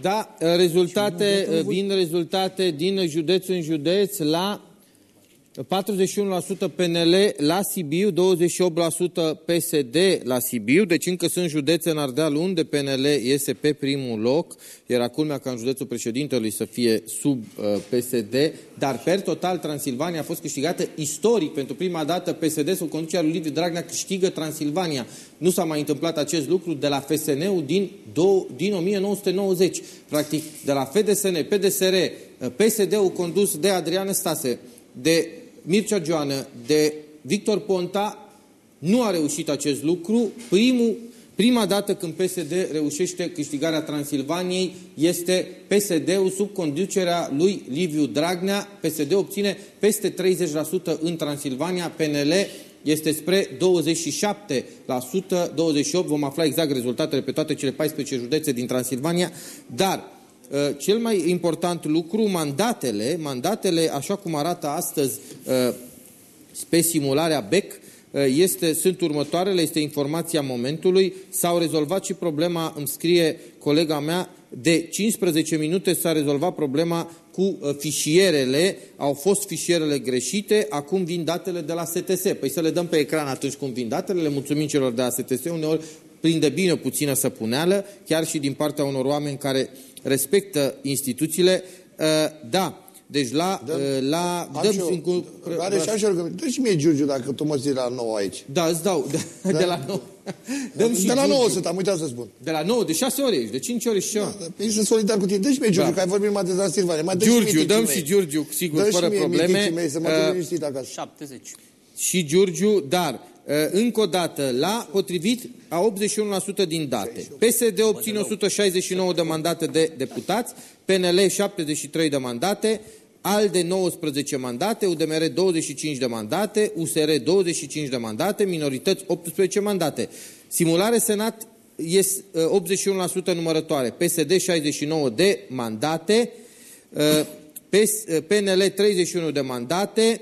Da, rezultate, vin rezultate din județ în județ la 41% PNL la Sibiu, 28% PSD la Sibiu, deci încă sunt județe în Ardeal unde PNL iese pe primul loc. Era culmea ca în județul președintelui să fie sub uh, PSD, dar per total Transilvania a fost câștigată istoric. Pentru prima dată PSD sub conducerea lui Liviu Dragnea câștigă Transilvania. Nu s-a mai întâmplat acest lucru de la FSN-ul din, din 1990. Practic, de la FDSN, PDSR, uh, PSD-ul condus de Adrian Stase, de Mircea Joană, de Victor Ponta, nu a reușit acest lucru. Primul, prima dată când PSD reușește câștigarea Transilvaniei este PSD-ul sub conducerea lui Liviu Dragnea. PSD obține peste 30% în Transilvania, PNL este spre 27%, 28%, vom afla exact rezultatele pe toate cele 14 județe din Transilvania, dar uh, cel mai important lucru, mandatele, mandatele, așa cum arată astăzi uh, pe simularea BEC, uh, este, sunt următoarele, este informația momentului, s-au rezolvat și problema, îmi scrie colega mea, de 15 minute s-a rezolvat problema cu uh, fișierele, au fost fișierele greșite, acum vin datele de la STS. Păi să le dăm pe ecran atunci cum vin datele, le mulțumim celor de la STS, uneori prinde bine puțină săpuneală, chiar și din partea unor oameni care respectă instituțiile. Uh, da, deci la... Dăm, uh, la am dăm și eu, cu, are și așa rugăminte. Dă și mie, Giurgiu, dacă tu mă ții la 9 aici. Da, îți dau. De, Da. de la 9. Dăm și de la 9 Giurgiu. sunt, am uitat să spun. De la 9, de 6 ore ești, de 5 ore și ceva. Da, Păi sunt solidar cu tine. Dă și mie, Giurgiu, Da. că ai vorbit numai de Transilvania. Mai dă și Giurgiu, mie dăm ticii și mei. Giurgiu, sigur, Dă fără și mie probleme. miticii mei să mă Uh, duc liniștit acasă. 70. și Giurgiu, dar uh, încă o dată, la potrivit a 81% din date. PSD obține 169 de mandate de deputați, PNL 73 de mandate, ALDE 19 mandate, UDMR 25 de mandate, USR 25 de mandate, minorități 18 mandate. Simulare Senat este uh, 81% numărătoare, PSD 69 de mandate, uh, PS, uh, PNL 31 de mandate,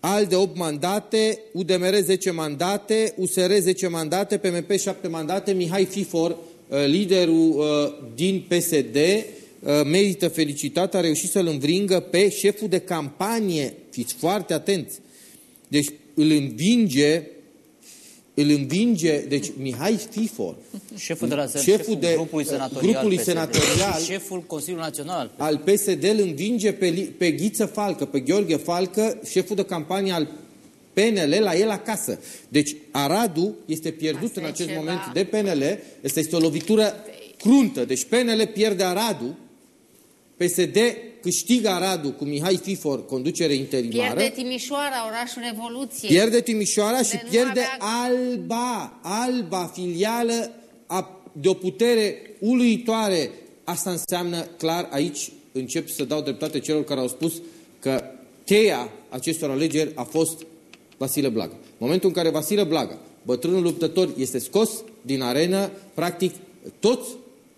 ALDE 8 mandate, UDMR 10 mandate, USR 10 mandate, PMP 7 mandate, Mihai Fifor, uh, liderul uh, din PSD, uh, merită felicitat, a reușit să-l învringă pe șeful de campanie, fiți foarte atenți, deci îl învinge, îl învinge, deci Mihai Fifor, Șeful de la Șeful șeful, de- grupului senatorial grupului PSD. senatorial. Și șeful Consiliului Național. al PSD îl învinge pe, Li- pe Ghiță Falcă, pe Gheorghe Falcă, șeful de campanie al PNL la el acasă. Deci Aradu este pierdut Asta în e acest ceva. moment de PNL. Asta este o lovitură cruntă. Deci PNL pierde Aradu, PSD câștigă Aradu cu Mihai Fifor, conducere interimară. Pierde Timișoara, orașul Revoluției. Pierde Timișoara și De nu pierde avea- Alba, Alba, filială a, de o putere uluitoare. Asta înseamnă clar, aici încep să dau dreptate celor care au spus că cheia acestor alegeri a fost Vasile Blaga. În momentul în care Vasile Blaga, bătrânul luptător, este scos din arenă, practic toți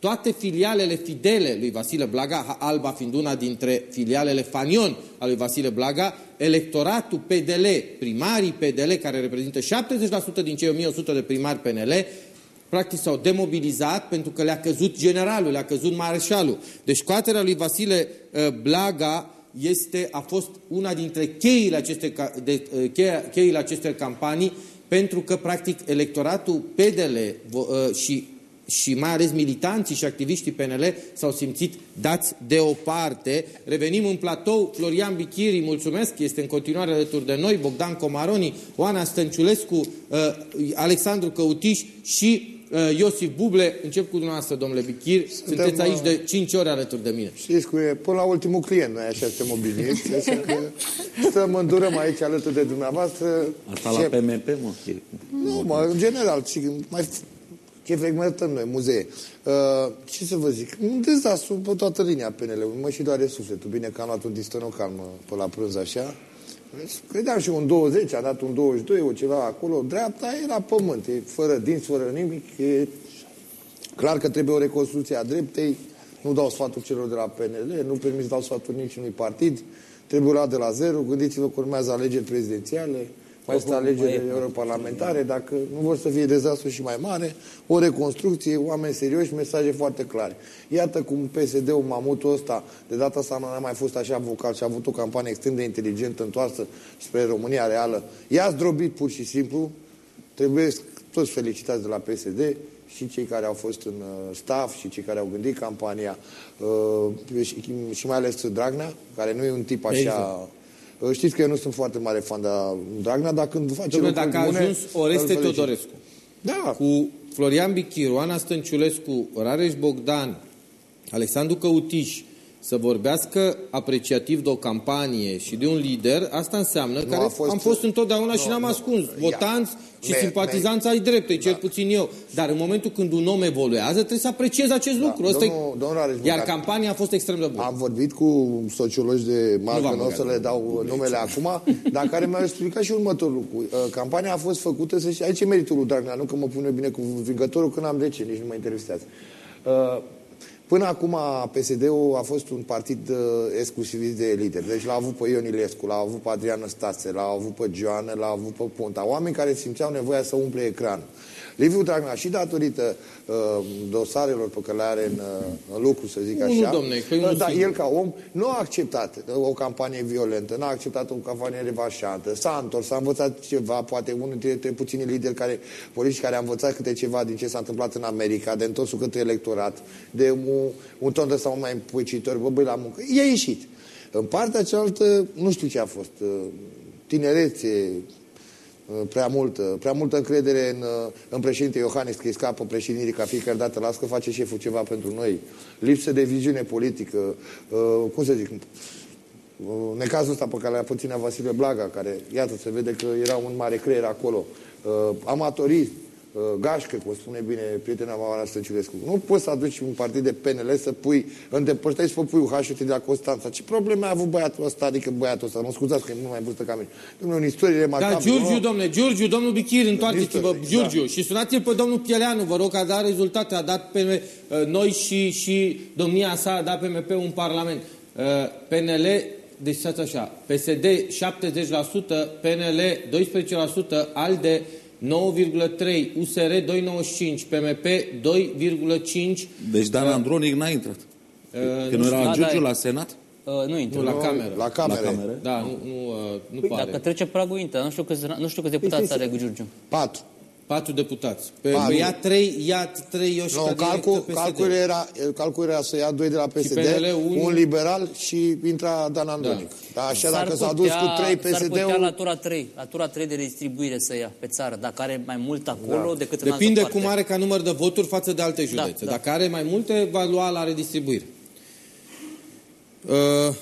toate filialele fidele lui Vasile Blaga, Ha- Alba fiind una dintre filialele fanion al lui Vasile Blaga, electoratul PDL, primarii PDL, care reprezintă 70% din cei 1100 de primari PNL, practic s-au demobilizat pentru că le-a căzut generalul, le-a căzut mareșalul. Deci scoaterea lui Vasile uh, Blaga este, a fost una dintre cheile acestei, ca- de, uh, cheia- cheile acestei campanii, pentru că, practic, electoratul PDL vo- uh, și și mai ales militanții și activiștii PNL s-au simțit dați deoparte. Revenim în platou, Florian Bichiri, mulțumesc, este în continuare alături de noi, Bogdan Comaroni, Oana Stănciulescu, uh, Alexandru Căutiș și uh, Iosif Buble. Încep cu dumneavoastră, domnule Bichiri. Sunteți uh, aici de 5 ore alături de mine. Știți cu e, până la ultimul client, noi așa suntem obișnuiți, așa că stăm îndurăm aici alături de dumneavoastră. Asta la Ce- PMP, mă. e- Nu, mă, în general, și mai ce frecventăm noi, muzee. Uh, ce să vă zic? Un dezastru pe toată linia PNL-ului. Mă și doare sufletul. Bine că am luat un distonocal, mă, pe la prânz așa. Credeam și un 20, a dat un 22, o ceva acolo. Dreapta e la pământ, e fără dinți, fără nimic. E clar că trebuie o reconstrucție a dreptei. Nu dau sfatul celor de la PNL, nu permis dau sfatul niciunui partid. Trebuie luat de la zero. Gândiți-vă că urmează alegeri prezidențiale. Mai sunt alegerile europarlamentare, dacă nu vor să fie dezastru și mai mare, o reconstrucție, oameni serioși, mesaje foarte clare. Iată cum PSD-ul, mamutul ăsta, de data asta nu a mai fost așa vocal și a avut o campanie extrem de inteligentă întoarsă spre România reală. I-a zdrobit pur și simplu, trebuie toți felicitați de la PSD, și cei care au fost în uh, staff și cei care au gândit campania uh, și, și mai ales Dragnea, care nu e un tip așa... Exact. Uh, știți că eu nu sunt foarte mare fan de Dragnea, dar când face Dom'le, dacă a ajuns Oreste Teodorescu da. cu Florian Bichiru, Ana Stănciulescu, Rareș Bogdan, Alexandru Căutiș, să vorbească apreciativ de o campanie și de un lider, asta înseamnă că fost, am fost întotdeauna nu, și n-am ascuns votanți și me, simpatizanți ai dreptului, da. cel puțin eu. Dar în momentul când un om evoluează, trebuie să apreciez acest da. lucru. Domnul, e... domnul Iar campania a fost extrem de bună. Am vorbit cu sociologi de marcă, nu o să le dau numele acum, dar care mi-au explicat și următorul lucru. Uh, campania a fost făcută, să știi, aici e meritul lui Dragnea, nu că mă pune bine cu vingătorul, că n-am de ce, nici nu mă interesează. Uh, Până acum PSD-ul a fost un partid uh, exclusivist de lideri. Deci l-a avut pe Ion Ilescu, l-a avut pe Adrian Stase, l-a avut pe Joană, l-a avut pe Ponta. Oameni care simțeau nevoia să umple ecranul. Liviu Dragnea, și datorită uh, dosarelor pe care le are în, uh, în lucru, să zic așa, nu, domne, uh, dar el ca om nu a acceptat uh, o campanie violentă, nu a acceptat o campanie revașantă, s-a întors, s-a învățat ceva, poate unul dintre puțini lideri care, politici care a învățat câte ceva din ce s-a întâmplat în America, de întorsul către electorat, de un, un ton de sau mai împuicitor, bă, băi la muncă. I-a ieșit. În partea cealaltă, nu știu ce a fost, uh, tinerețe, Uh, prea multă, prea multă încredere în, uh, în președinte Iohannis că îi scapă președintii ca fiecare dată. Las că face șeful ceva pentru noi. Lipsă de viziune politică. Uh, cum să zic? Necazul ăsta pe care l-a puținea Vasile Blaga, care, iată, se vede că era un mare creier acolo. Amatorism, Uh, gașcă, cum spune bine prietena Mavara Stăciulescu. Nu poți să aduci un partid de PNL să pui, îndepărtezi să pui UH de la Constanța. Ce probleme a avut băiatul ăsta, adică băiatul ăsta? Nu scuzați că e mult mai vârstă ca mine. Domnule, în istorie remarcabilă. Da, Giurgiu, nu? domnule, Giurgiu, domnul Bichir, întoarceți-vă, Giurgiu. Da. Și sunați-l pe domnul Pieleanu, vă rog, a dat rezultate, a dat pe uh, noi și, și domnia sa a dat PMP un parlament. Uh, PNL deci stați așa, PSD 70%, PNL 12%, ALDE 9,3, USR 2,95, PMP 2,5. Deci Dan uh, Andronic n-a intrat. Uh, că nu era da, Giurgiu da, la Senat? Uh, nu intră. Nu, la cameră. La cameră. La cameră. Da, nu, nu, uh, nu păi, pare. Dacă trece pragul intră, nu știu câți, nu știu câți deputați păi, are Giurgiu. Patru. Patru deputați. Pe, Patru. ia trei, ia trei eu și no, calcul, calcul, era, calcul era să ia doi de la PSD, un... un liberal și intra Dan Andonic. Da. da așa dacă s-a dus cu trei PSD-ul... S-ar putea la tura 3, la tura 3 de distribuire să ia pe țară, dacă are mai mult acolo da. decât în Depinde cum are ca număr de voturi față de alte da, județe. Da, da. Dacă are mai multe, va lua la redistribuire. Uh,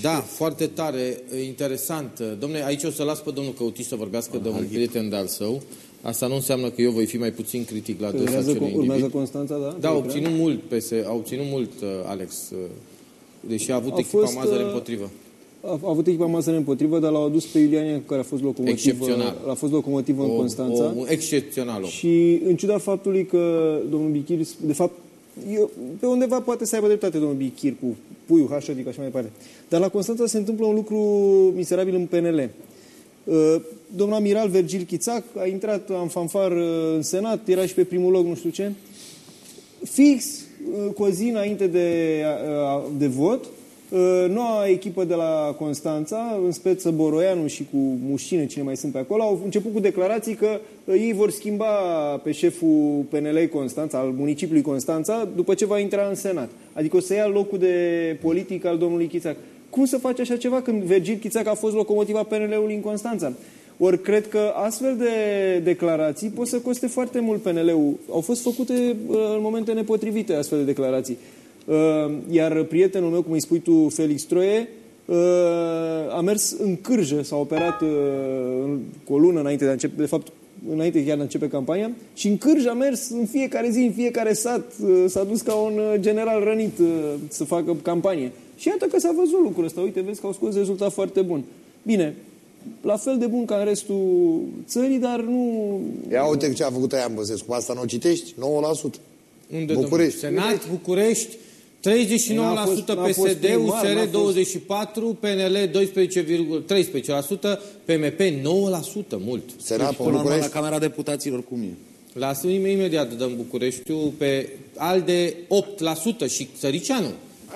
da, foarte tare, interesant. Domne, aici o să las pe domnul Căutis să vorbească de un prieten de-al său. Asta nu înseamnă că eu voi fi mai puțin critic la adresa acelui individ. Urmează Constanța, da? Da, au obținut mult, PS, au obținut mult, uh, Alex, uh, deși a avut a echipa fost, Mazăre uh, împotrivă. A, a avut echipa Mazăre împotrivă, dar l-au adus pe Iuliania, care a fost locomotivă, a fost locomotivă în Constanța. O, o, excepțional. Om. Și în ciuda faptului că domnul Bichir, de fapt, eu, pe undeva poate să aibă dreptate domnul Bichir cu puiul, H, adică așa mai departe. Dar la Constanța se întâmplă un lucru miserabil în PNL. Uh, domnul amiral Vergil Chițac a intrat în fanfar uh, în Senat, era și pe primul loc, nu știu ce. Fix, uh, cu o zi înainte de, de vot, noua echipă de la Constanța, în speță Boroianu și cu Mușine, cine mai sunt pe acolo, au început cu declarații că ei vor schimba pe șeful PNL Constanța, al municipiului Constanța, după ce va intra în Senat. Adică o să ia locul de politic al domnului Chițac. Cum să faci așa ceva când Virgil Chițac a fost locomotiva PNL-ului în Constanța? Ori cred că astfel de declarații pot să coste foarte mult PNL-ul. Au fost făcute uh, în momente nepotrivite astfel de declarații. Uh, iar prietenul meu, cum îi spui tu, Felix Troie, uh, a mers în cârjă, s-a operat cu o lună înainte de a începe, de fapt, înainte chiar de a începe campania, și în cârjă a mers în fiecare zi, în fiecare sat, s-a dus ca un general rănit să facă campanie. Și iată că s-a văzut lucrul ăsta. Uite, vezi că au scos rezultat foarte bun. Bine, la fel de bun ca în restul țării, dar nu... Ia uite ce a făcut aia în Băsescu. Asta nu o citești? 9%. Unde, București. Senat, București, 39% N-a fost- n-a fost PSD, primar, n-a USR fost- 24, PNL 12,13%, PMP 9%, mult. Senat, pe Până la urmă, la București. Camera Deputaților, cum e? La imediat dăm Bucureștiul pe ALDE 8% și Săricianu.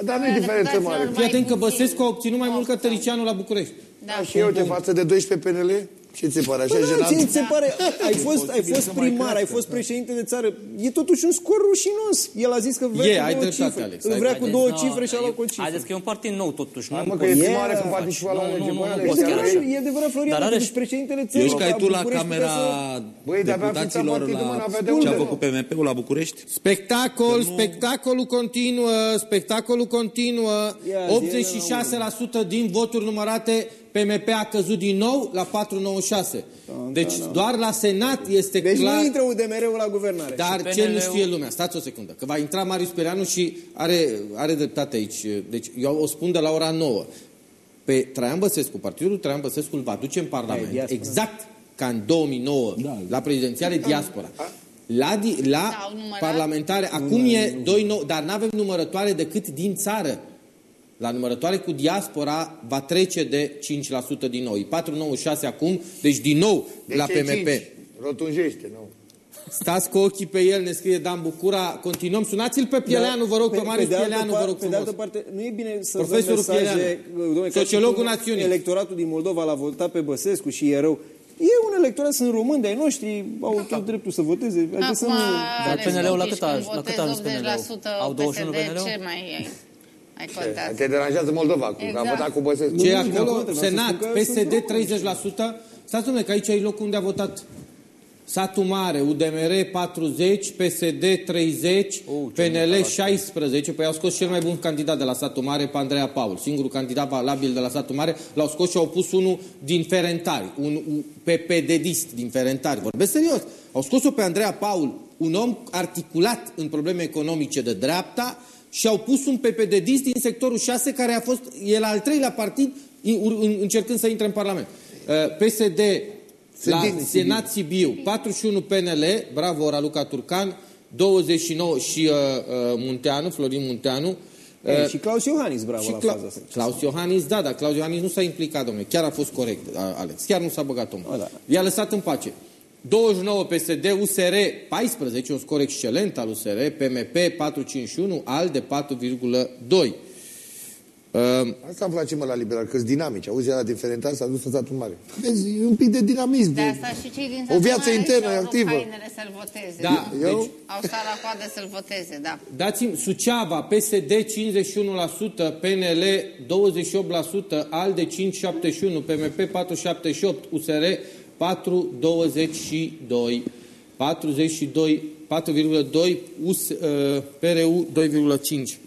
Dar nu e diferență mare. Deputaților Fii atent că Mai puțin. Băsescu a obținut mai mult ca Opt, da. Tăricianu la București. Da. Și eu te față de 12 PNL? Ce ți se pare? Așa Păi, da, ce jenant? ți se pare? Ai fost, ai fost să mai primar, ai crească, fost președinte de țară. E totuși un scor rușinos. El a zis că vrea E, cu ai două dreptate, cifre. Alex, Îl ai vrea cu Haideți, două no, cifre și a luat cu o cifră. Haideți că e un partid nou totuși. Hai, nu mă, că poți- este E, mare că da. poate și la Nu, lege. nu, Bă, nu, Alex, poți chiar chiar e- așa. E adevărat, Florian, Dar Dar are- are... președintele țării. Ești ca tu la București Camera putea Băi, de-abia fița Deputaților partidul, mă, la n-avea de ce a unde. făcut PMP-ul la București? Spectacol, spectacolul continuă, spectacolul continuă. Ia, 86% din voturi numărate PMP a căzut din nou la 496. Deci doar la Senat este Deci clar. nu intră UDMR-ul la guvernare. Dar Și ce nu PNL-ul știe lumea? Stați o secundă. Că va intra Marius Pereanu și are, are dreptate aici. Deci eu o spun de la ora 9. Pe Traian Băsescu, partidul Traian Băsescu îl va duce în Parlament. diaspora. Exact ca în 2009, Da. la prezidențiale diaspora. La, di, la S-au numărat? parlamentare, acum e 2 nou, dar nu avem numărătoare decât din țară. La numărătoare cu diaspora va trece de 5% din nou. E 496 acum, deci din nou De la ce PMP. cinci? Rotunjește, nu? Stați cu ochii pe el, ne scrie Dan Bucura. Continuăm. Sunați-l pe Pieleanu, vă rog, pe Marius de altă Pieleanu, par- vă rog Pe de frumos. altă parte, nu e bine să Profesorul dăm mesaje, Pieleanu, domnule, ca și sociologul cum națiunii. Electoratul din Moldova l-a votat pe Băsescu și e rău. E un electorat, sunt români de-ai noștri, au tot dreptul să voteze. Adică să Acum, nu... Dar Alex, PNL-ul la totuși, cât a- când la cât a votezi ajuns PNL-ul? 80% Au 21 PSD, PNL-ul? Ce mai ai? Ai contat? Te deranjează Moldova acum, că a Exact. votat cu Băsescu. Ce e Nu, nu, acolo? nu, vreau să Senat, spun că PSD sunt români. 30%. Stați domnule, că aici e locul unde a votat Satul Mare, UDMR 40, PSD 30, PNL 16, păi au scos cel mai bun candidat de la Satul Mare, pe Andreea Paul. Singurul candidat valabil de la Satul Mare l-au scos și au pus unul din Ferentari, un PPD-dist din Ferentari. Vorbesc serios. Au scos-o pe Andreea Paul, un om articulat în probleme economice de dreapta, și au pus un PPD-dist din sectorul 6, care a fost, el al treilea partid, în- încercând să intre în Parlament. Uh, PSD Sunt la din Sibiu. Senat Sibiu, 41 PNL, bravo Raluca Turcan, 29 și uh, uh, Munteanu, Florin Munteanu. E, Uh, și Claus Iohannis, bravo și la Cla- faza asta. Claus Iohannis, da, dar Claus Iohannis nu s-a implicat, domnule. Chiar a fost corect, a- Alex. Chiar nu s-a băgat omul. A, da. I-a lăsat în pace. 29 PSD, USR 14, un scor excelent al USR, PMP 451, ALDE 4,2. Uh, Asta îmi place, mă, la liberal, că sunt dinamici. Auzi, ăla diferentat s-a dus în satul mare. Vezi, e un pic de dinamism. De De... asta și cei din O viață Satul Mare internă și-au rupt activă. hainele să-l voteze. da, Eu? deci Au stat la coadă să-l voteze, da. Dați-mi Suceava, PSD 51%, PNL 28%, ALDE 5,71%, PMP 4,78%, USR 4,22%, 42, 4,2%, US, uh, PRU 2,5%.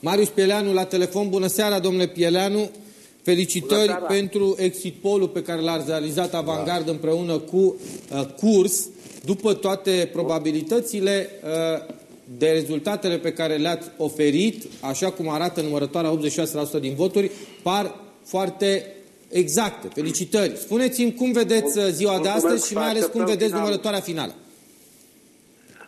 Marius Pieleanu la telefon. Bună seara, domnule Pieleanu. Felicitări seara. pentru exit poll pe care l-a realizat Avangard împreună cu uh, Curs. După toate probabilitățile uh, de rezultatele pe care le-ați oferit, așa cum arată numărătoarea 86% din voturi, par foarte exacte. Felicitări. Spuneți-mi cum vedeți uh, ziua de Mulțumesc, astăzi și mai ales cum așteptăm vedeți final. numărătoarea finală.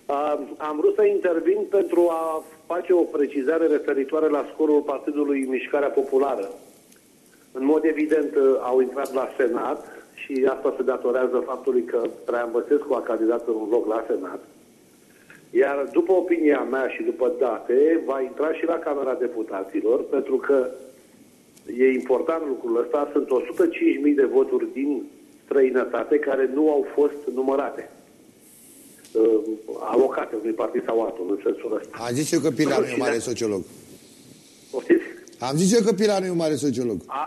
Uh, am vrut să intervin pentru a face o precizare referitoare la scorul Partidului Mișcarea Populară. În mod evident uh, au intrat la Senat și asta se datorează faptului că Traian Băsescu a candidat în un loc la Senat. Iar după opinia mea și după date, va intra și la Camera Deputaților, pentru că e important lucrul ăsta, sunt 105.000 de voturi din străinătate care nu au fost numărate uh, alocate unui partid sau altul, în sensul ăsta. Am zis eu că Pileanu e un mare Și da- sociolog. Poftiți? Am zis eu că Pileanu e un mare sociolog. A,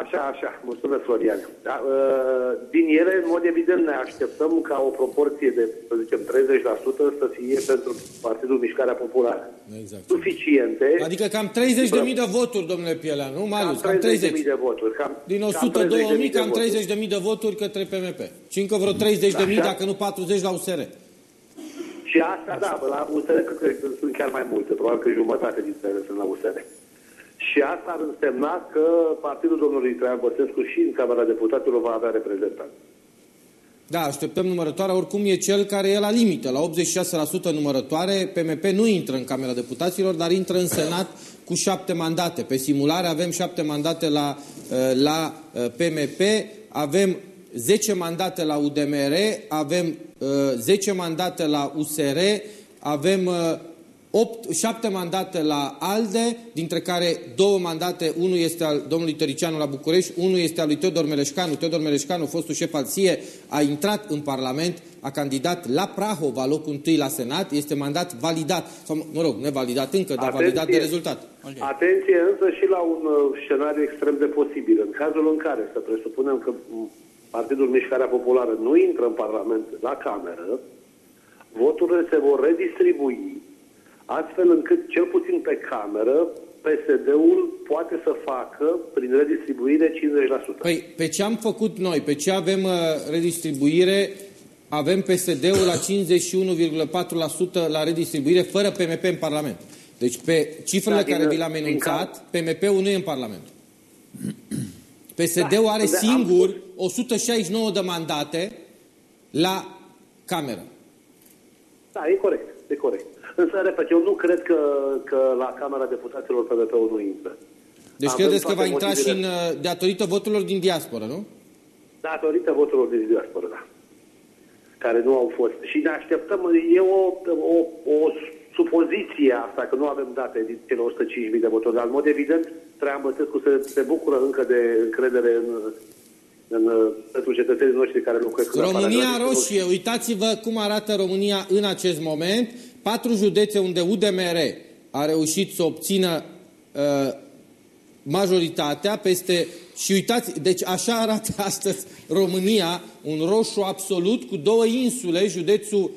așa, așa. Mulțumesc, Florian. Da, uh, din ele, în mod evident, ne așteptăm ca o proporție de, să zicem, 30% să fie pentru Partidul Mișcarea Populară. Exact. Suficiente. Adică cam 30.000 de voturi, domnule Pieleanu, nu, Marius? Cam 30.000 30. de voturi. Cam, Din cam 102.000, 30.000 de cam voturi. 30.000 de voturi către PMP. Și încă vreo 30.000, Așa. dacă nu 40 la USR. Și asta, da, la USR cred că sunt chiar mai multe, probabil că jumătate dintre ele sunt la USR. Și asta ar însemna că partidul domnului Traian Băsescu și în Camera Deputaților va avea reprezentanți. Da, așteptăm numărătoarea. Oricum e cel care e la limită. La 86% numărătoare, PMP nu intră în Camera Deputaților, dar intră în Senat cu șapte mandate. Pe simulare avem șapte mandate la, uh, la PMP, avem 10 mandate la UDMR, avem 10 mandate la USR, avem 8, 7 mandate la ALDE, dintre care două mandate, unul este al domnului Tăricianu la București, unul este al lui Teodor Meleșcanu. Teodor Meleșcanu, fostul șef al SIE, a intrat în Parlament, a candidat la Prahova, locul întâi la Senat, este mandat validat, sau mă rog, nevalidat încă, dar Atenție. validat de rezultat. Atenție însă și la un uh, scenariu extrem de posibil. În cazul în care să presupunem că Partidul Mișcarea Populară nu intră în Parlament la Cameră, voturile se vor redistribui astfel încât, cel puțin pe cameră, PSD-ul poate să facă, prin redistribuire, 50%. Păi, pe ce am făcut noi, pe ce avem uh, redistribuire, avem PSD-ul la 51,4% la redistribuire, fără PMP în Parlament. Deci, pe cifrele da, care vi le-am enunțat, PMP-ul nu e în Parlament. PSD-ul da, are singur 169 de mandate la cameră. Da, e corect, e corect. Însă, repet, eu nu cred că, că la Camera Deputaților PDP-ul nu intră. Deci Avem credeți că va intra și în, uh, datorită voturilor din diaspora, nu? Datorită voturilor din diaspora, da. Care nu au fost. Și ne așteptăm, e o, o, o supoziție asta, că nu avem date din cele 105.000 de voturi, dar în mod evident Traian Băsescu se, se bucură încă de încredere în, în, pentru cetățenii noștri care locuiesc România roșie, uitați-vă cum arată România în acest moment patru județe unde UDMR a reușit să obțină uh, majoritatea peste... Și uitați, deci așa arată astăzi România, un roșu absolut cu două insule, județul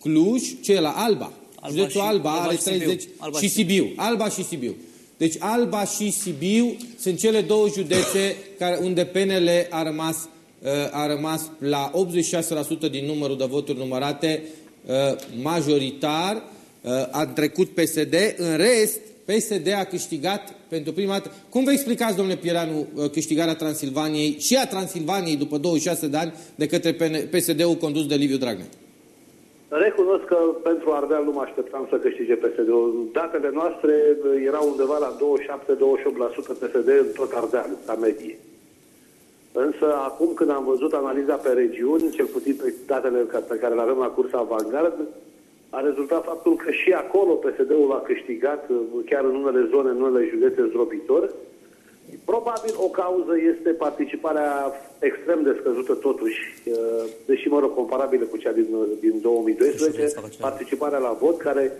Cluj, ce la Alba. Alba județul și, Alba, Alba are și 30... Sibiu. Alba și Sibiu. Alba și Sibiu. Deci Alba și Sibiu sunt cele două județe care, unde PNL a rămas, uh, a rămas la 86% din numărul de voturi numărate Uh, majoritar, uh, a trecut PSD, în rest, PSD a câștigat pentru prima dată. Cum vă explicați, domnule Pieranu, uh, câștigarea Transilvaniei și a Transilvaniei după 26 de ani de către PSD-ul condus de Liviu Dragnea? Recunosc că pentru Ardeal nu mă așteptam să câștige PSD-ul. Datele noastre erau undeva la 27-28% PSD în tot Ardeal, ca medie. Însă acum când am văzut analiza pe regiuni, cel puțin pe datele pe care le avem la cursa Avangard, a rezultat faptul că și acolo PSD-ul a câștigat, chiar în unele zone, în unele județe zdrobitor. Probabil o cauză este participarea extrem de scăzută totuși, deși, mă rog, comparabilă cu cea din, din 2012, participarea la vot, care,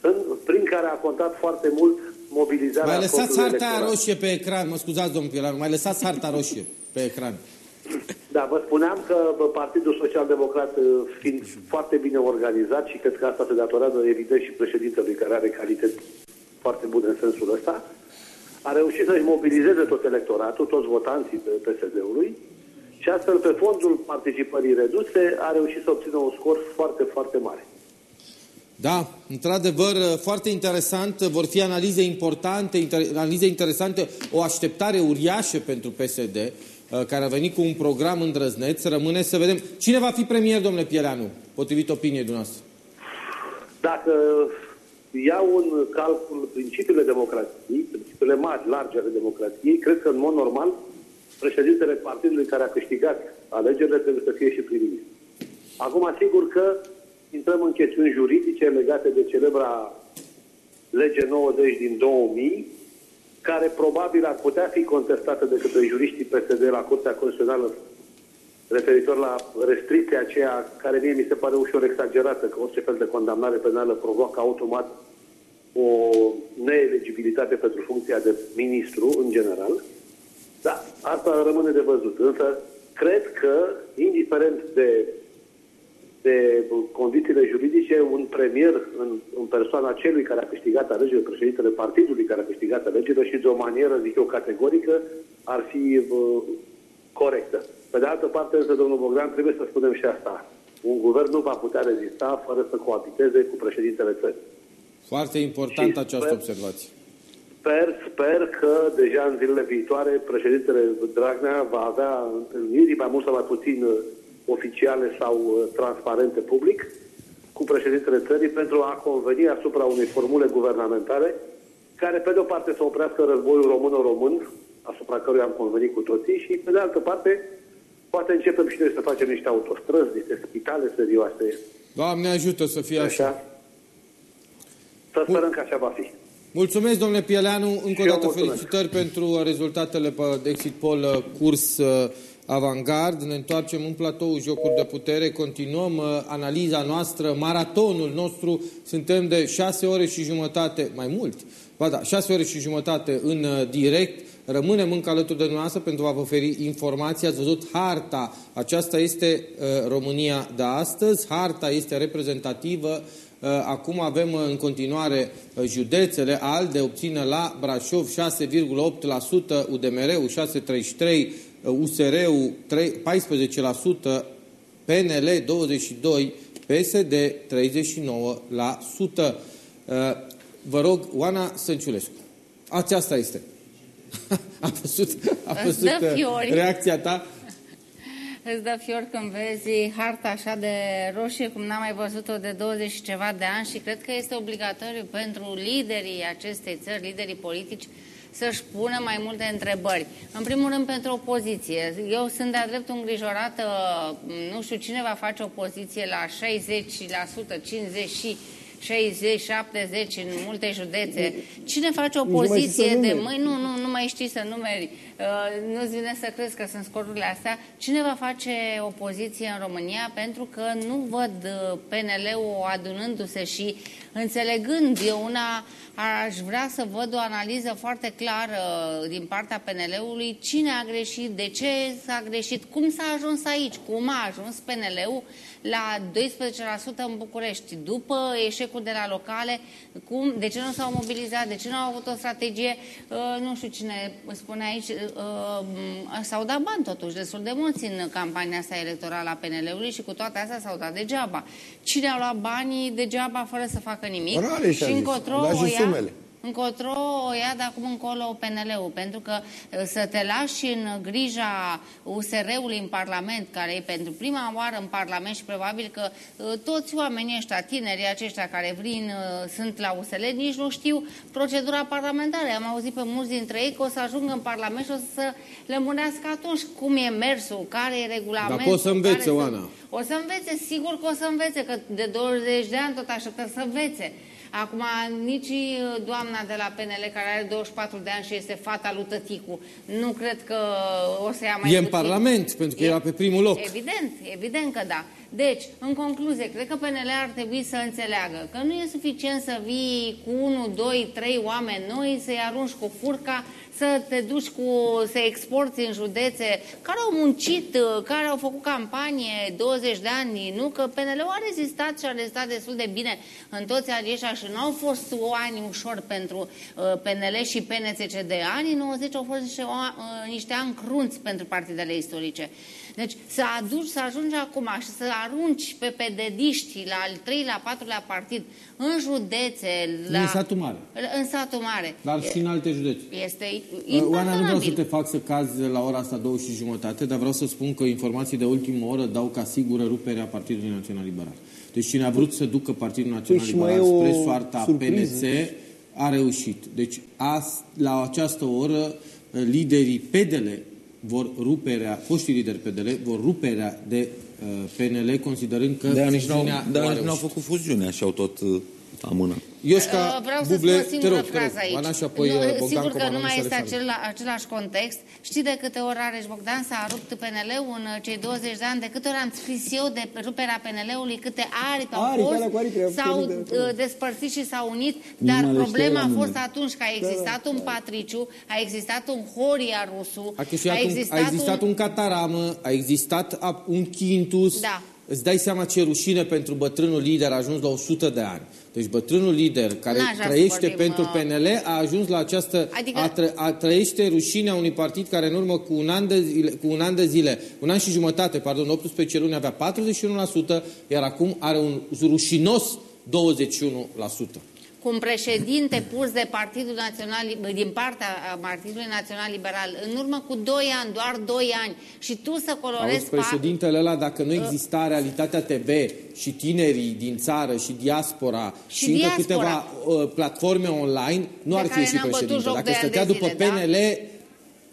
în, prin care a contat foarte mult mobilizarea... Mai lăsați harta roșie pe ecran, mă scuzați, domnul Pilar, mai lăsați harta roșie pe ecran. Da, vă spuneam că Partidul Social Democrat, uh, fiind foarte bine organizat și cred că asta se datorează evident și președintelui care are calități foarte bune în sensul ăsta, a reușit să-și mobilizeze tot electoratul, toți votanții PSD-ului și astfel pe fondul participării reduse a reușit să obțină un scor foarte, foarte mare. Da, într-adevăr, foarte interesant. Vor fi analize importante, inter analize interesante, o așteptare uriașă pentru PSD. Uh, care a venit cu un program îndrăzneț. Rămâne să vedem. Cine va fi premier, domnule Pieleanu, potrivit opiniei dumneavoastră? Dacă iau în calcul principiile democrației, principiile mari, largi ale democrației, cred că, în mod normal, președintele partidului care a câștigat alegerile trebuie să fie și prim-ministru. Acum, asigur că intrăm în chestiuni juridice legate de celebra lege 90 din 2000, care probabil ar putea fi contestată de către juriștii PSD la Curtea Constituțională referitor la restricția aceea care mie mi se pare ușor exagerată, că orice fel de condamnare penală provoacă automat o neelegibilitate pentru funcția de ministru în general. Da, asta rămâne de văzut. Însă, cred că, indiferent de de condițiile juridice, un premier în, în persoana celui care a câștigat alegerile, președintele partidului care a câștigat alegerile și de o manieră, zic eu, categorică, ar fi uh, corectă. Pe de altă parte, însă, domnul Bogdan, trebuie să spunem și asta. Un guvern nu va putea rezista fără să coabiteze cu președintele țării. Foarte important și această sper, observație. Sper, sper că deja în zilele viitoare președintele Dragnea va avea întâlniri, mai mult sau mai puțin oficiale sau uh, transparente public cu președintele țării pentru a conveni asupra unei formule guvernamentale care, pe de o parte, să oprească războiul român-român, asupra căruia am convenit cu toții, și, pe de altă parte, poate începem și noi să facem niște autostrăzi, niște spitale serioase. Doamne ajută să fie așa. Așa? Să sperăm că așa va fi. Mulțumesc, domnule Pieleanu. Încă o Și eu dată mulțumesc. felicitări pentru rezultatele pe exit poll uh, curs uh, avangard. Ne întoarcem în platou Jocuri de Putere. Continuăm uh, analiza noastră, maratonul nostru. Suntem de șase ore și jumătate, mai mult, ba da, șase ore și jumătate în uh, direct. Rămânem încă alături de dumneavoastră pentru a vă oferi informații. Ați văzut harta. Aceasta este uh, România de astăzi. Harta este reprezentativă. Uh, Acum avem uh, în continuare uh, județele. ALDE obține la Brașov 6,8%, UDMR-ul 6,33%, uh, USR-ul 3 14%, PNL 22%, PSD 39%. Uh, Vă rog, Oana Sănciulescu. Aceasta este. A văzut, a Îți văzut dă uh, fiori. reacția ta? Îți dă fior când vezi harta așa de roșie, cum n-am mai văzut-o de 20 și ceva de ani și cred că este obligatoriu pentru liderii acestei țări, liderii politici, să-și pună mai multe întrebări. În primul rând pentru opoziție. Eu sunt de-a dreptul îngrijorată, nu știu cine va face opoziție la 60%, 50% și 60, 70 în multe județe. Cine face mai știi să opoziție de numeri. mâini? Nu, nu, nu mai știi să numeri. Uh, nu-ți vine să crezi că sunt scorurile astea. Cine va face opoziție în România? Pentru că nu văd uh, PNL-ul adunându-se și înțelegând. Eu una aș vrea să văd o analiză foarte clară din partea PNL-ului. Cine a greșit? De ce s-a greșit? Cum s-a ajuns aici? Cum a ajuns PNL-ul la 12% în București? După eșecul de la locale, cum, de ce nu s-au mobilizat? De ce nu au avut o strategie? Uh, nu știu cine spune aici, uh, s-au dat bani totuși destul de mulți în campania asta electorală a PNL-ului și cu toate astea s-au dat degeaba. Cine a luat banii degeaba fără să facă nimic? Rare și-a și zis. încotro Au dat și o ia, sumele. Încotro o ia de acum încolo PNL-ul, pentru că uh, să te lași în grija USR-ului în Parlament, care e pentru prima oară în Parlament și probabil că uh, toți oamenii ăștia, tinerii aceștia care vin, uh, sunt la USL, nici nu știu procedura parlamentară. Am auzit pe mulți dintre ei că o să ajungă în Parlament și o să lămurească atunci cum e mersul, care e regulamentul. Dacă o să învețe, care sunt- Oana. o să învețe, sigur că o să învețe, că de 20 de ani tot așteptă să învețe. Acum, nici uh, doamna de la PNL, care are 24 de ani și este fata lui Tăticu, nu cred că o să ia mai E în puțin. Parlament, pentru că era pe primul loc. Evident, evident că da. Deci, în concluzie, cred că PNL ar trebui să înțeleagă că nu e suficient să vii cu 1, 2, 3 oameni noi, să-i arunci cu furca, să te duci cu, să exporți în județe care au muncit, uh, care au făcut campanie 20 de ani, nu? Că PNL-ul a rezistat și a rezistat destul de bine în toți anii ăștia și nu au fost ani ușor pentru uh, PNL și PNCCD. Anii 90 au fost niște, o- uh, niște ani crunți pentru partidele istorice. Deci să aduci, să ajungi acum și să arunci pe pedediști la al treilea, patrulea partid în județe, la, În satul mare. în satul mare. Dar și în alte județe. Este Uh, Oana, nu vreau să impardanabil. te fac să cazi la ora asta două și jumătate, dar vreau să spun că informații de ultimă oră dau ca sigură ruperea Partidului Național Liberal. Deci cine a vrut să ducă Partidul Național Păi și mai Liberal e o spre soarta surpriză. PNC a reușit. Deci as, la această oră uh, liderii PDL vor ruperea, foștii lideri PDL vor ruperea de uh, PNL considerând că De aia nici n-au, fuziunea de nu a aia nici n-au reușit. făcut fuziunea și au tot uh, amânat. Ioșca, Uh, Vreau să Buble, spun o te singură rog, te rog, frază aici. Oana și apoi nu, uh, Bogdan sigur că Comănă nu mai și este Alexandru. acela, același context. Știi de câte ori Areș Bogdan s-a rupt PNL-ul în uh, cei 20 de ani, de câte ori am scris eu de ruperea PNL-ului, câte aripi au Aripi, fost, alea cu aripi, au s-au fost de- uh, despărțit și s-au unit, Nu dar mai le problema știu a la fost numele. atunci că a existat un Patriciu, a existat un Horia Rusu, A existat, un, a existat un cataramă, a existat a- un quintus. Da. Îți dai seama ce rușine pentru bătrânul lider a ajuns la 100 de ani. Deci bătrânul lider care N-aș vrea să trăiește vorbim, pentru uh, PNL a ajuns la această... Adică- A, tră, a trăiește rușinea unui partid care în urmă cu un an de zile, cu un an, de zile un an și jumătate, pardon, 18 luni avea 41%, iar acum are un rușinos 21%. Cu un președinte pus de Partidul Național, din partea Partidului Național Liberal în urmă cu 2 ani, doar 2 ani, și tu să colorezi... Auzi, președintele ăla, dacă nu exista Realitatea TV și tinerii din țară și diaspora și, și încă câteva uh, platforme online, nu ar fi și președinte. Dacă stătea după da? PNL...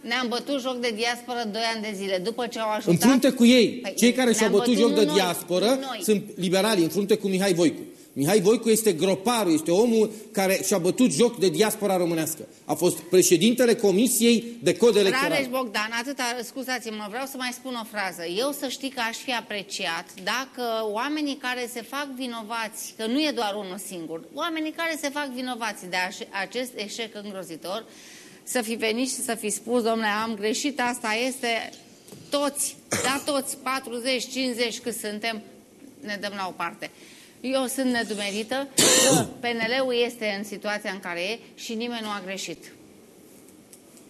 Ne-am bătut joc de diasporă 2 ani de zile, după ce au ajutat... În frunte cu ei. Păi, Cei care și-au bătut, bătut joc de noi, diasporă sunt liberali, în frunte cu Mihai Voicu. Mihai Voicu este groparul, este omul care și-a bătut joc de diaspora românească. A fost președintele Comisiei de Cod Electoral. Rareș Bogdan, atâta, scuzați-mă, vreau să mai spun o frază. Eu să știi că aș fi apreciat dacă oamenii care se fac vinovați, că nu e doar unul singur, oamenii care se fac vinovați de acest eșec îngrozitor, să fi venit și să fi spus, domnule, am greșit, asta este, toți, da toți, 40, 50 cât suntem, ne dăm la o parte. Eu sunt nedumerită că PNL-ul este în situația în care e și nimeni nu a greșit.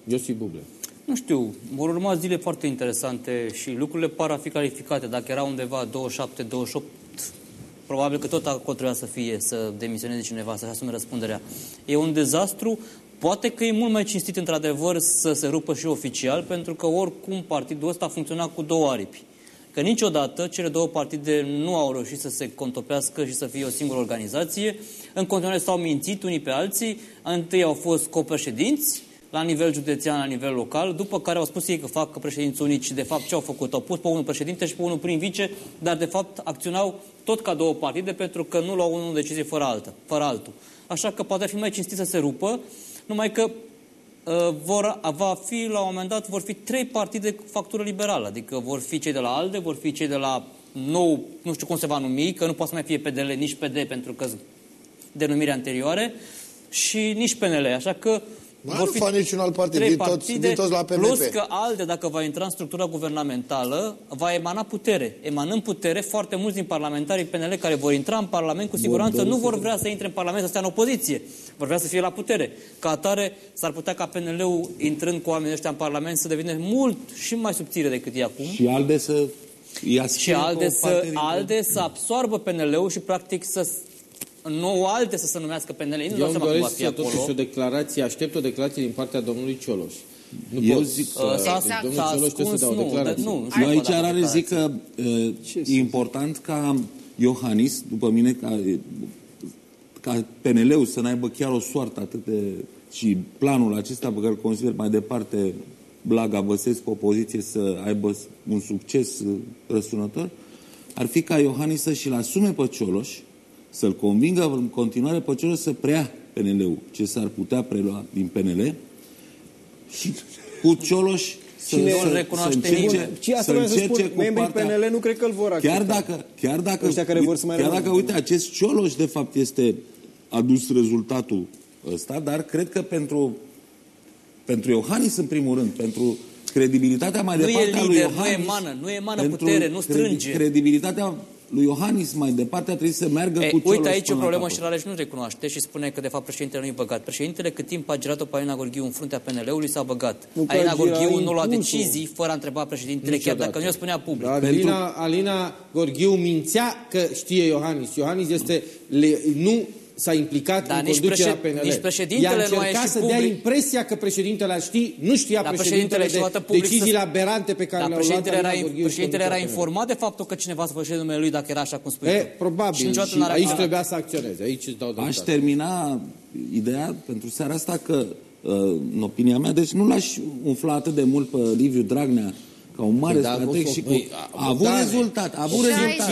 Iosif Buble. Nu știu, vor urma zile foarte interesante și lucrurile par a fi calificate. Dacă era undeva 27-28, probabil că tot acolo trebuia să fie, să demisioneze cineva, să asume răspunderea. E un dezastru, poate că e mult mai cinstit într-adevăr să se rupă și oficial, pentru că oricum partidul ăsta a funcționat cu două aripi că niciodată cele două partide nu au reușit să se contopească și să fie o singură organizație. În continuare s-au mințit unii pe alții. Întâi au fost copreședinți la nivel județean, la nivel local, după care au spus ei că fac președinți unici și de fapt ce au făcut? Au pus pe unul președinte și pe unul prin vice, dar de fapt acționau tot ca două partide pentru că nu luau unul decizie fără, altă, fără altul. Așa că poate fi mai cinstit să se rupă, numai că Uh, vor, va fi, la un moment dat, vor fi trei partide cu factură liberală. Adică vor fi cei de la ALDE, vor fi cei de la nou, nu știu cum se va numi, că nu poate să mai fie PDL, nici PD, pentru că denumiri anterioare, și nici PNL. Așa că Mă, vor nu fi niciun alt partid, trei din partide, toți, din toți la PNP. Plus că ALDE, dacă va intra în structura guvernamentală, va emana putere. Emanând putere, foarte mulți din parlamentarii PNL care vor intra în Parlament, cu siguranță Bun, nu vor vrea să intre în Parlament să stea în opoziție. Vor vrea să fie la putere. Ca atare, s-ar putea ca PNL-ul, intrând cu oamenii ăștia în Parlament, să devină mult și mai subțire decât e acum. Și ALDE să și ALDE să, ALDE să absorbă PNL-ul și practic să nu alte să se numească PNL. Nu Eu îmi doresc să totuși o declarație, aștept o declarație din partea domnului Cioloș. Nu Eu pot. zic că... S-a, deci, domnul s-a Cioloș ascuns, să dau nu, declarație. Nu, nu, Eu aici are zic că e important ca Iohannis, după mine, ca, ca PNL-ul să n-aibă chiar o soartă atât de... și planul acesta pe care îl consider mai departe Blaga Băsescu, opoziție să aibă un succes răsunător, ar fi ca Iohannis să și-l asume pe Cioloș, să-l convingă în continuare pe celor să preia PNL-ul, ce s-ar putea prelua din PNL și cu Cioloș să, Cine să, recunoaște să încerce, Ce asta să încerce să spun, cu membrii partea, PNL nu cred că îl vor accepta. Chiar dacă, chiar dacă, care vor să mai chiar dacă uite, acest Cioloș de fapt este adus rezultatul ăsta, dar cred că pentru, pentru Iohannis în primul rând, pentru credibilitatea mai nu departe a lui Iohannis... Nu e emană, nu emană putere, nu strânge. Credibilitatea lui Iohannis mai departe a trebuit să meargă e, cu Uite aici o problemă și Rareș nu recunoaște și spune că de fapt președintele nu e băgat. Președintele cât timp a girat-o pe Alina Gorghiu în fruntea PNL-ului s-a băgat. Nu Alina Gorghiu nu lua decizii fără a întreba președintele, chiar dacă nu o spunea public. Dar Alina, Alina Gorghiu mințea că știe Iohannis. Iohannis este, le, nu s-a implicat Dar în nici conducerea PNL. Nici președintele nu a ieșit să dea impresia că președintele ști, nu știa Dar președintele, președintele de deciziile să... aberante pe care le-au luat era, Președintele era informat de faptul că cineva să făcea numele lui dacă era așa cum spui e, Probabil. Și, și aici trebuia să acționeze. Aici îți dau Aș termina ideea pentru seara asta că, uh, în opinia mea, deci nu l-aș umfla atât de mult pe Liviu Dragnea ca un mare da, strateg și cu... A avut rezultat, a avut rezultat.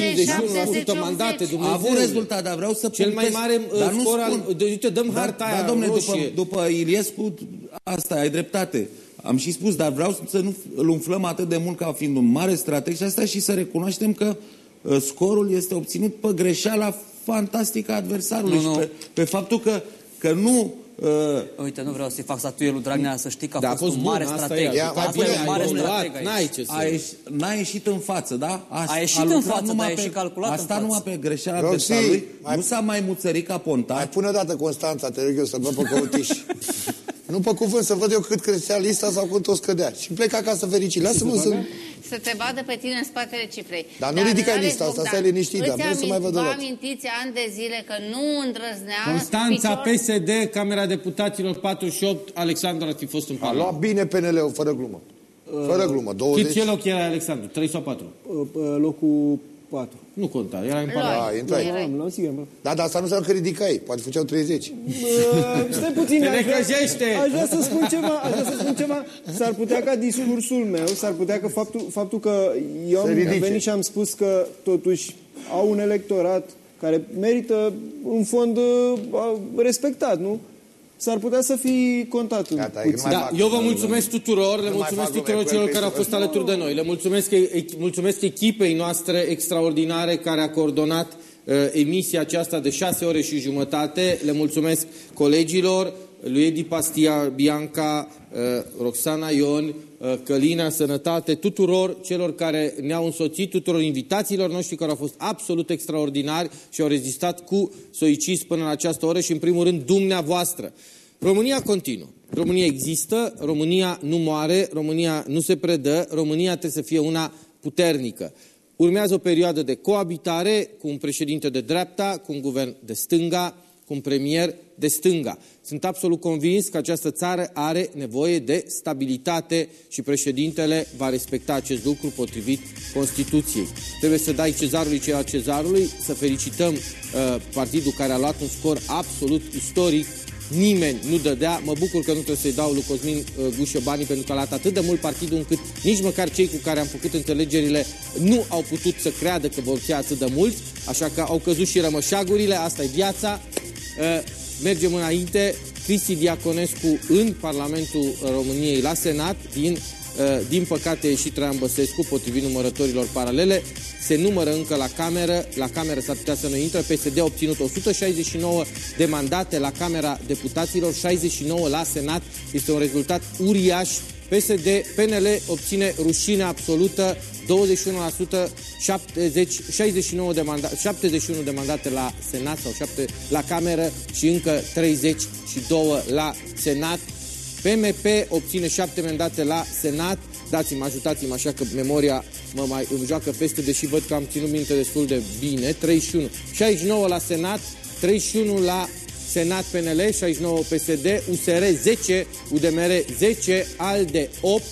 61% mandate, Dumnezeu. A avut rezultat, dar vreau să Cel mai mare dar scor al... Uite, dăm harta da, domnule, după, după Iliescu, asta, ai dreptate. Am și spus, dar vreau să nu îl umflăm atât de mult ca fiind un mare strateg și asta și să recunoaștem că uh, scorul este obținut pe greșeala fantastică a adversarului nu, nu. Pe, pe faptul că, că nu Uh, Uite, nu vreau să-i fac statuie lui Dragnea să știi că a, da, fost, a fost un mare strateg. Ia, a fost un mare strateg N-ai ce să... N-a ieșit în față, da? A, a ieșit a în față, dar a ieșit calculat A stat numai pe greșeala adversarului, nu s-a mai muțărit ca pontat. Mai pune o dată Constanța, te rog eu să vă pe căutiș. Nu pe cuvânt, să văd eu cât creștea lista sau cât o scădea. Și plec acasă fericit. Lasă-mă să... Să te vadă pe tine în spatele cifrei. Dar nu ridicai lista asta, stai liniștit, dar vreau să mai văd o Vă dată. amintiți ani de zile că nu îndrăznea Constanța, picior... PSD, Camera Deputaților 48, Alexandru ar fi fost în A Parlament. luat bine PNL-ul, fără glumă. Fără glumă, 20. Cât ce loc era Alexandru? 3 sau 4? Uh, uh, Locul 4. Nu conta, era în Luai. Parlament. Da, intrai. Erai. Am luat sigur. bă. Da, dar asta nu înseamnă că ridicai. Poate făceau 30. Uh, Stai puțin, Te aș vrea, necăjește! aș vrea să spun ceva, aș vrea să spun ceva. S-ar putea ca discursul meu, s-ar putea că faptul, faptul că eu Să am ridice. venit și am spus că totuși au un electorat care merită în fond uh, respectat, nu? S-ar putea să fi contat în Gata, e, nu mai Da, fac eu vă glume. mulțumesc tuturor, le mai mulțumesc fac glume tuturor cu celor el, care au că- fost alături de noi. Le mulțumesc, e- mulțumesc echipei noastre extraordinare care a coordonat uh, emisia aceasta de șase ore și jumătate. Le mulțumesc colegilor, lui Edi Pastia, Bianca, uh, Roxana Ion, uh, Călina, Sănătate, tuturor celor care ne-au însoțit, tuturor invitațiilor noștri care au fost absolut extraordinari și au rezistat cu soicism până la această oră și, în primul rând, dumneavoastră. România continuă. România există, România nu moare, România nu se predă, România trebuie să fie una puternică. Urmează o perioadă de coabitare cu un președinte de dreapta, cu un guvern de stânga, cu un premier de stânga. Sunt absolut convins că această țară are nevoie de stabilitate și președintele va respecta acest lucru potrivit Constituției. Trebuie să dai cezarului ceea cezarului, să felicităm uh, partidul care a luat un scor absolut istoric nimeni nu dădea. Mă bucur că nu trebuie să-i dau lui Cosmin uh, Gușă banii pentru că a luat atât de mult partidul încât nici măcar cei cu care am făcut înțelegerile nu au putut să creadă că vor ția atât de mulți, așa că au căzut și rămășagurile, asta e viața. Uh, mergem înainte. Cristi Diaconescu în Parlamentul României la Senat, din, uh, din păcate și Traian Băsescu, potrivit numărătorilor paralele, se numără încă la cameră, la cameră s-ar putea să nu intre, PSD a obținut 169 de mandate la Camera Deputaților, 69 la Senat, este un rezultat uriaș. PSD, PNL obține rușine absolută, 21%, 70, 69 de mandate, 71 de mandate la Senat sau 7 la Cameră și încă 32 la Senat. PMP obține 7 mandate la Senat. Dați-mă, ajutați-mă așa că memoria mă mai îmi joacă feste, deși văd că am ținut minte destul de bine. 31. 69 la Senat, 31 la Senat PNL, 69 PSD, USR 10, UDMR 10, ALDE 8,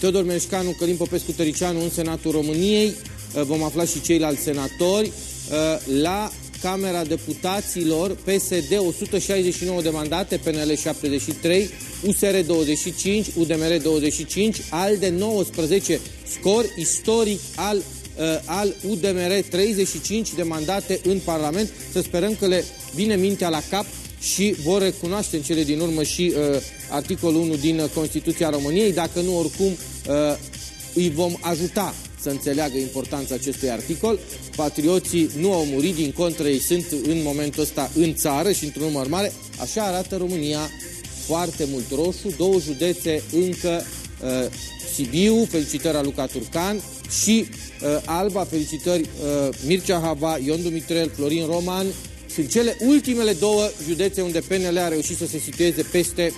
Teodor Meșcanu, Călim Popescu Tăricianu în Senatul României, Uh, vom afla și ceilalți senatori, Uh, la Camera Deputaților, PSD 169 de mandate, PNL 73, USR 25, UDMR 25, ALDE 19, scor istoric al uh, al UDMR 35 de mandate în Parlament. Să sperăm că le vine mintea la cap și vor recunoaște în cele din urmă și uh, articolul 1 din uh, Constituția României. Dacă nu, oricum uh, îi vom ajuta să înțeleagă importanța acestui articol. Patrioții nu au murit, din contră ei sunt în momentul ăsta în țară și într-un număr mare. Așa arată România foarte mult roșu, două județe încă uh, Sibiu, felicitări a Luca Turcan și uh, Alba, felicitări uh, Mircea Hava, Ion Dumitrel, Florin Roman. Sunt cele ultimele două județe unde PNL a reușit să se situeze peste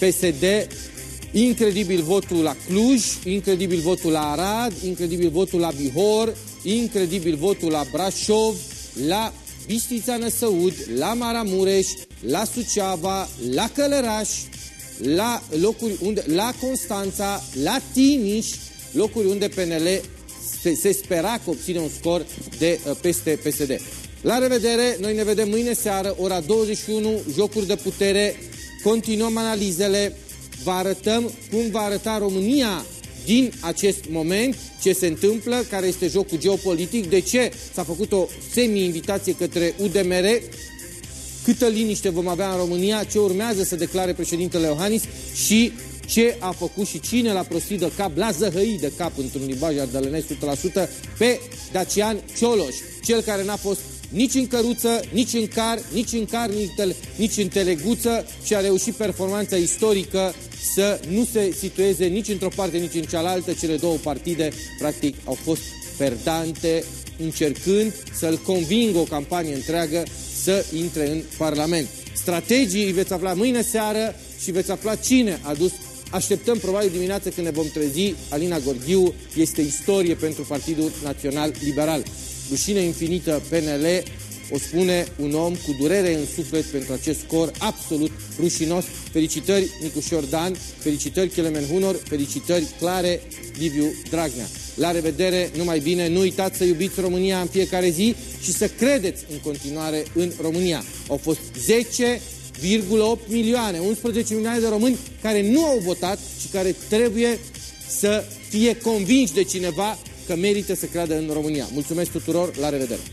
PSD. Incredibil votul la Cluj, incredibil votul la Arad, incredibil votul la Bihor, incredibil votul la Brașov, la Bistrița Năsăud, la Maramureș, la Suceava, la Călăraș, la locuri unde, la Constanța, la Timiș, locuri unde PNL se, se spera că obține un scor de uh, peste PSD. La revedere, noi ne vedem mâine seară, ora 21, jocuri de putere, continuăm analizele, vă arătăm cum va arăta România din acest moment, ce se întâmplă, care este jocul geopolitic, de ce s-a făcut o semi-invitație către UDMR, câtă liniște vom avea în România, ce urmează să declare președintele Iohannis și ce a făcut și cine l-a prostit de cap, l-a zăhăit de cap într-un limbaj ardelenesc 100% pe Dacian Cioloș, cel care n-a fost nici în căruță, nici în car, nici în car, nici, tele, nici în teleguță și a reușit performanța istorică să nu se situeze nici într-o parte, nici în cealaltă. Cele două partide, practic, au fost perdante, încercând să-l convingă o campanie întreagă să intre în Parlament. Strategii îi veți afla mâine seară și veți afla cine a dus Așteptăm probabil dimineața când ne vom trezi. Alina Gorghiu este istorie pentru Partidul Național Liberal. Rușine infinită PNL, o spune un om cu durere în suflet pentru acest scor absolut rușinos. Felicitări Nicușor Dan, felicitări Kelemen Hunor, felicitări clare Liviu Dragnea. La revedere, numai bine, nu uitați să iubiți România în fiecare zi și să credeți în continuare în România. Au fost 10 1,8 milioane, 11 milioane de români care nu au votat și care trebuie să fie convinși de cineva că merită să creadă în România. Mulțumesc tuturor, la revedere!